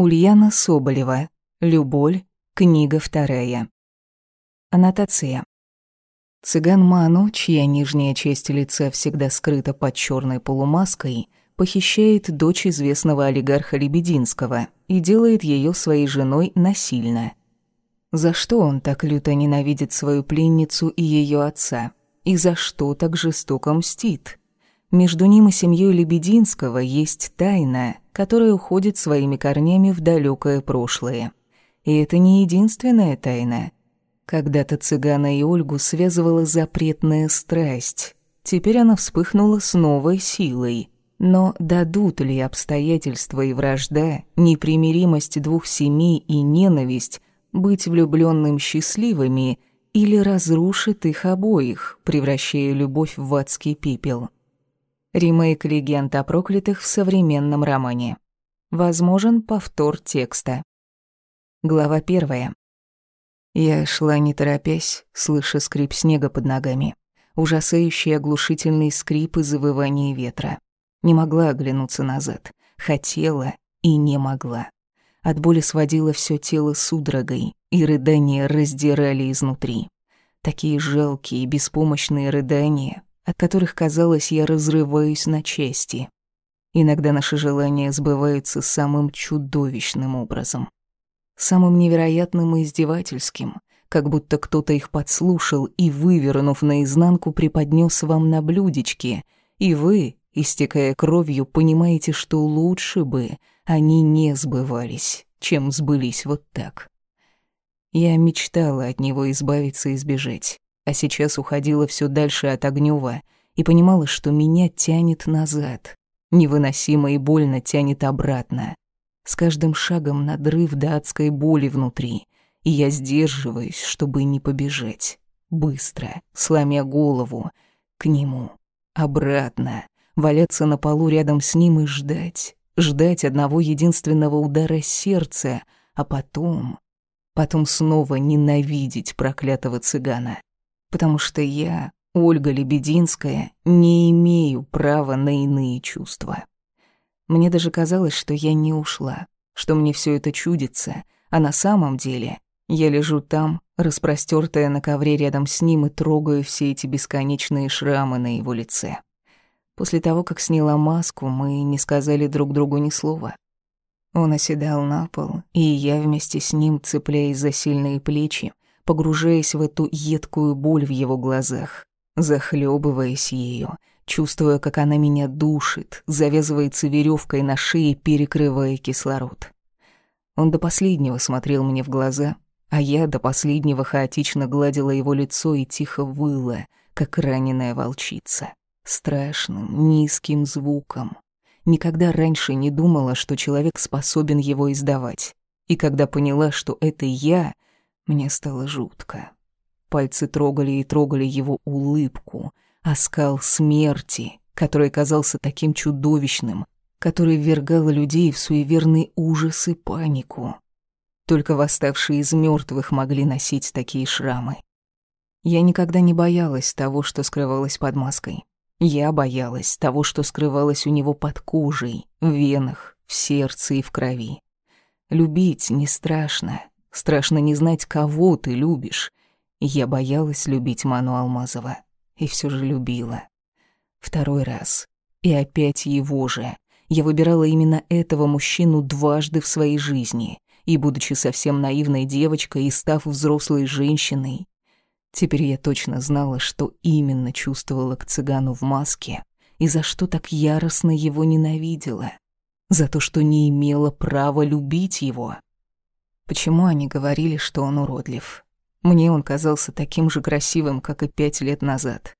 Ульяна Соболева. Люболь. Книга вторая. Аннотация. Цыган Ману, чья нижняя часть лица всегда скрыта под черной полумаской, похищает дочь известного олигарха Лебединского и делает ее своей женой насильно. За что он так люто ненавидит свою пленницу и ее отца? И за что так жестоко мстит? Между ним и семьей Лебединского есть тайна, которая уходит своими корнями в далекое прошлое. И это не единственная тайна. Когда-то цыгана и Ольгу связывала запретная страсть. Теперь она вспыхнула с новой силой. Но дадут ли обстоятельства и вражда, непримиримость двух семей и ненависть быть влюбленным счастливыми или разрушит их обоих, превращая любовь в адский пепел? Ремейк «Легенд о проклятых» в современном романе. Возможен повтор текста. Глава первая. Я шла не торопясь, слыша скрип снега под ногами, ужасающий оглушительный скрип и завывание ветра. Не могла оглянуться назад. Хотела и не могла. От боли сводило все тело судорогой, и рыдания раздирали изнутри. Такие жалкие беспомощные рыдания, от которых, казалось, я разрываюсь на части. Иногда наши желания сбываются самым чудовищным образом. Самым невероятным и издевательским, как будто кто-то их подслушал и, вывернув наизнанку, преподнес вам на блюдечке, и вы, истекая кровью, понимаете, что лучше бы они не сбывались, чем сбылись вот так. Я мечтала от него избавиться и сбежать а сейчас уходила все дальше от Огнёва и понимала, что меня тянет назад. Невыносимо и больно тянет обратно. С каждым шагом надрыв до адской боли внутри, и я сдерживаюсь, чтобы не побежать. Быстро, сломя голову, к нему, обратно, валяться на полу рядом с ним и ждать, ждать одного единственного удара сердца, а потом... Потом снова ненавидеть проклятого цыгана потому что я, Ольга Лебединская, не имею права на иные чувства. Мне даже казалось, что я не ушла, что мне все это чудится, а на самом деле я лежу там, распростёртая на ковре рядом с ним и трогаю все эти бесконечные шрамы на его лице. После того, как сняла маску, мы не сказали друг другу ни слова. Он оседал на пол, и я вместе с ним, цепляясь за сильные плечи, погружаясь в эту едкую боль в его глазах, захлебываясь ею, чувствуя, как она меня душит, завязывается веревкой на шее, перекрывая кислород. Он до последнего смотрел мне в глаза, а я до последнего хаотично гладила его лицо и тихо выла, как раненая волчица. Страшным, низким звуком. Никогда раньше не думала, что человек способен его издавать. И когда поняла, что это я — мне стало жутко. Пальцы трогали и трогали его улыбку, оскал смерти, который казался таким чудовищным, который ввергал людей в суеверный ужас и панику. Только восставшие из мертвых могли носить такие шрамы. Я никогда не боялась того, что скрывалось под маской. Я боялась того, что скрывалось у него под кожей, в венах, в сердце и в крови. Любить не страшно, Страшно не знать, кого ты любишь. Я боялась любить Ману Алмазова. И все же любила. Второй раз. И опять его же. Я выбирала именно этого мужчину дважды в своей жизни. И, будучи совсем наивной девочкой и став взрослой женщиной, теперь я точно знала, что именно чувствовала к цыгану в маске и за что так яростно его ненавидела. За то, что не имела права любить его. Почему они говорили, что он уродлив? Мне он казался таким же красивым, как и пять лет назад.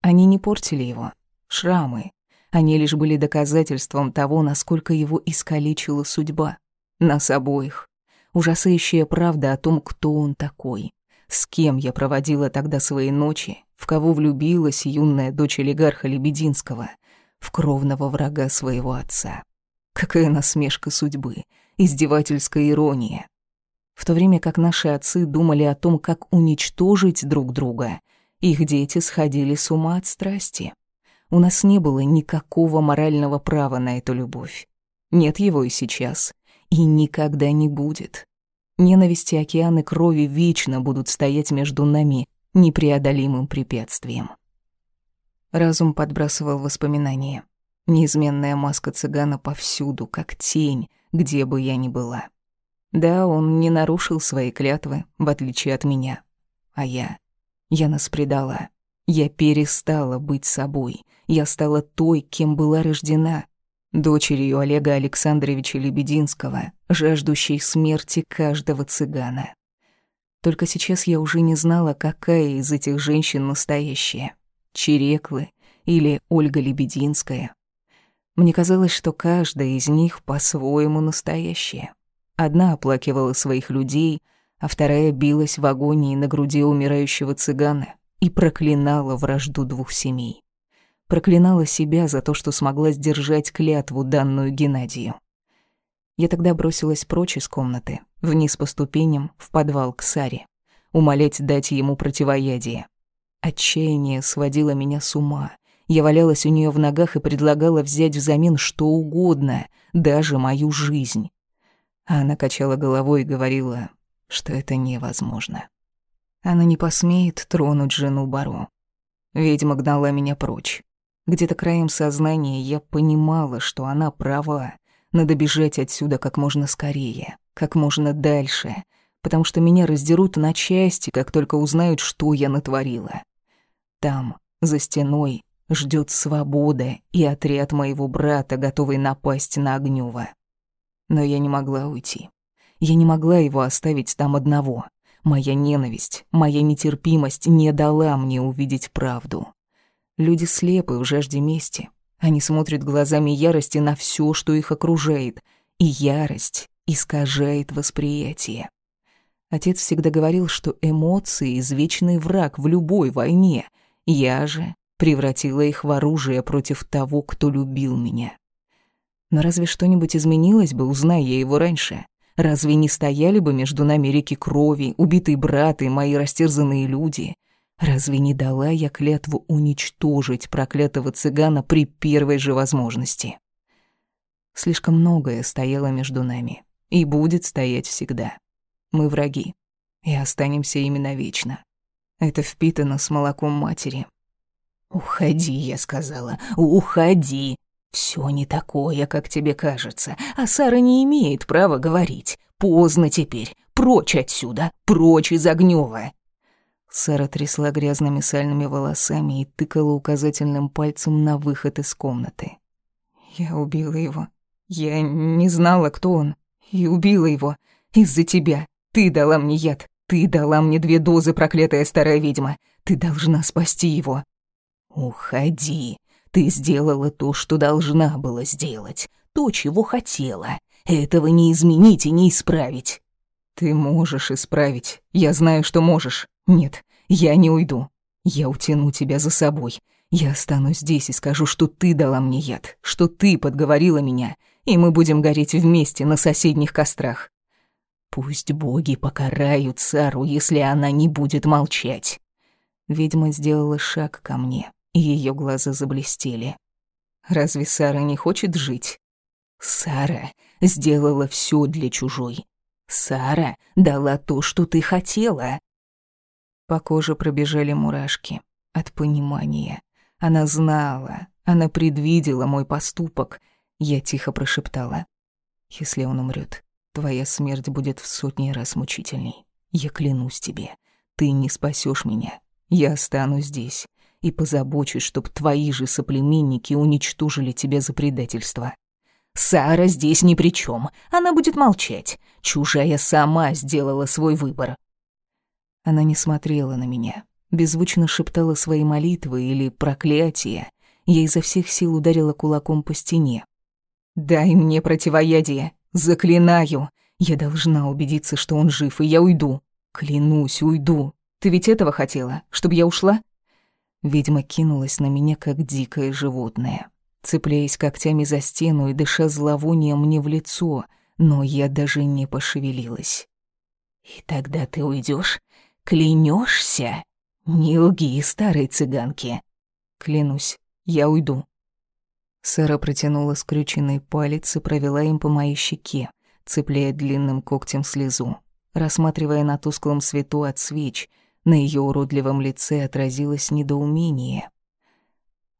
Они не портили его. Шрамы. Они лишь были доказательством того, насколько его искалечила судьба. Нас обоих. Ужасающая правда о том, кто он такой. С кем я проводила тогда свои ночи, в кого влюбилась юная дочь олигарха Лебединского, в кровного врага своего отца. Какая насмешка судьбы, издевательская ирония. В то время как наши отцы думали о том, как уничтожить друг друга, их дети сходили с ума от страсти. У нас не было никакого морального права на эту любовь. Нет его и сейчас. и никогда не будет. Ненависть океаны крови вечно будут стоять между нами непреодолимым препятствием. Разум подбрасывал воспоминания. Неизменная маска цыгана повсюду, как тень, где бы я ни была. Да, он не нарушил свои клятвы, в отличие от меня. А я... Я нас предала. Я перестала быть собой. Я стала той, кем была рождена. Дочерью Олега Александровича Лебединского, жаждущей смерти каждого цыгана. Только сейчас я уже не знала, какая из этих женщин настоящая. Череклы или Ольга Лебединская. Мне казалось, что каждая из них по-своему настоящая. Одна оплакивала своих людей, а вторая билась в агонии на груди умирающего цыгана и проклинала вражду двух семей. Проклинала себя за то, что смогла сдержать клятву, данную Геннадию. Я тогда бросилась прочь из комнаты, вниз по ступеням, в подвал к Саре, умолять дать ему противоядие. Отчаяние сводило меня с ума. Я валялась у нее в ногах и предлагала взять взамен что угодно, даже мою жизнь. А она качала головой и говорила, что это невозможно. Она не посмеет тронуть жену Баро. Ведьма гнала меня прочь. Где-то краем сознания я понимала, что она права. Надо бежать отсюда как можно скорее, как можно дальше, потому что меня раздерут на части, как только узнают, что я натворила. Там, за стеной, ждет свобода и отряд моего брата, готовый напасть на Огнёва. Но я не могла уйти. Я не могла его оставить там одного. Моя ненависть, моя нетерпимость не дала мне увидеть правду. Люди слепы в жажде мести. Они смотрят глазами ярости на все, что их окружает, и ярость искажает восприятие. Отец всегда говорил, что эмоции — извечный враг в любой войне. Я же превратила их в оружие против того, кто любил меня. Но разве что-нибудь изменилось бы, узная я его раньше? Разве не стояли бы между нами реки крови, убитый брат и мои растерзанные люди? Разве не дала я клятву уничтожить проклятого цыгана при первой же возможности? Слишком многое стояло между нами и будет стоять всегда. Мы враги и останемся именно вечно. Это впитано с молоком матери. «Уходи», — я сказала, — «уходи». Все не такое, как тебе кажется, а Сара не имеет права говорить. Поздно теперь. Прочь отсюда, прочь из Огнёва. Сара трясла грязными сальными волосами и тыкала указательным пальцем на выход из комнаты. Я убила его. Я не знала, кто он. И убила его. Из-за тебя. Ты дала мне яд. Ты дала мне две дозы, проклятая старая ведьма. Ты должна спасти его. Уходи. Ты сделала то, что должна была сделать, то, чего хотела. Этого не изменить и не исправить. Ты можешь исправить. Я знаю, что можешь. Нет, я не уйду. Я утяну тебя за собой. Я останусь здесь и скажу, что ты дала мне яд, что ты подговорила меня, и мы будем гореть вместе на соседних кострах. Пусть боги покарают Сару, если она не будет молчать. Ведьма сделала шаг ко мне и ее глаза заблестели. Разве Сара не хочет жить? Сара сделала все для чужой. Сара дала то, что ты хотела. По коже пробежали мурашки от понимания. Она знала, она предвидела мой поступок. Я тихо прошептала. Если он умрет, твоя смерть будет в сотни раз мучительней. Я клянусь тебе, ты не спасешь меня. Я останусь здесь и позабочусь, чтоб твои же соплеменники уничтожили тебя за предательство. Сара здесь ни при чем. Она будет молчать. Чужая сама сделала свой выбор. Она не смотрела на меня, беззвучно шептала свои молитвы или проклятия. Я изо всех сил ударила кулаком по стене. «Дай мне противоядие! Заклинаю! Я должна убедиться, что он жив, и я уйду. Клянусь, уйду. Ты ведь этого хотела, чтобы я ушла?» Ведьма кинулась на меня, как дикое животное, цепляясь когтями за стену и дыша зловонием мне в лицо, но я даже не пошевелилась. «И тогда ты уйдешь? Клянешься? Не лги, старой цыганки!» «Клянусь, я уйду». Сара протянула скрюченный палец и провела им по моей щеке, цепляя длинным когтем слезу. Рассматривая на тусклом свету от свеч, на ее уродливом лице отразилось недоумение.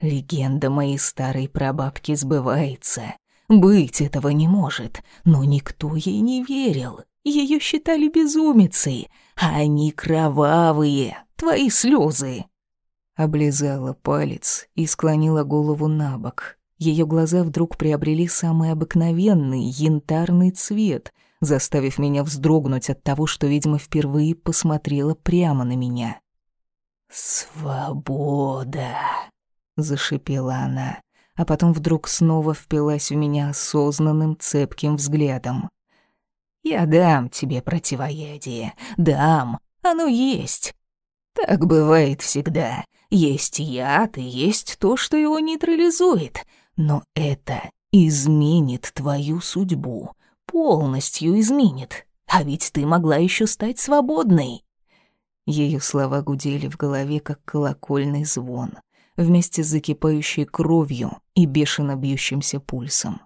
«Легенда моей старой прабабки сбывается. Быть этого не может, но никто ей не верил. Ее считали безумицей, а они кровавые, твои слезы. Облизала палец и склонила голову на бок. Ее глаза вдруг приобрели самый обыкновенный янтарный цвет, заставив меня вздрогнуть от того, что, видимо, впервые посмотрела прямо на меня. «Свобода!» — зашипела она, а потом вдруг снова впилась в меня осознанным цепким взглядом. «Я дам тебе противоядие, дам, оно есть. Так бывает всегда. Есть яд и есть то, что его нейтрализует. Но это изменит твою судьбу. Полностью изменит. А ведь ты могла еще стать свободной. Ее слова гудели в голове, как колокольный звон, вместе с закипающей кровью и бешено бьющимся пульсом.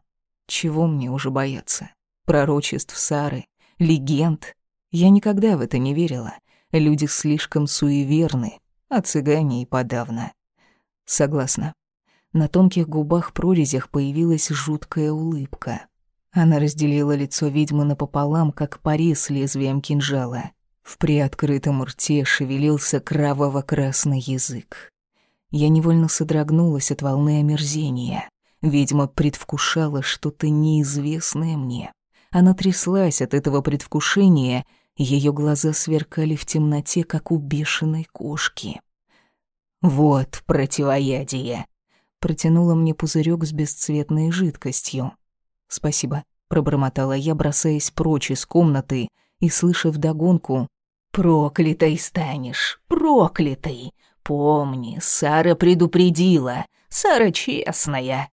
Чего мне уже бояться? Пророчеств Сары? Легенд? Я никогда в это не верила. Люди слишком суеверны, а цыгане и подавно. Согласна. На тонких губах прорезях появилась жуткая улыбка. Она разделила лицо ведьмы напополам, как порез лезвием кинжала. В приоткрытом рте шевелился кроваво-красный язык. Я невольно содрогнулась от волны омерзения. Ведьма предвкушала что-то неизвестное мне. Она тряслась от этого предвкушения, её глаза сверкали в темноте, как у бешеной кошки. «Вот противоядие!» Протянула мне пузырёк с бесцветной жидкостью. «Спасибо», — пробормотала я, бросаясь прочь из комнаты и слыша вдогонку «Проклятой станешь, проклятой! Помни, Сара предупредила, Сара честная!»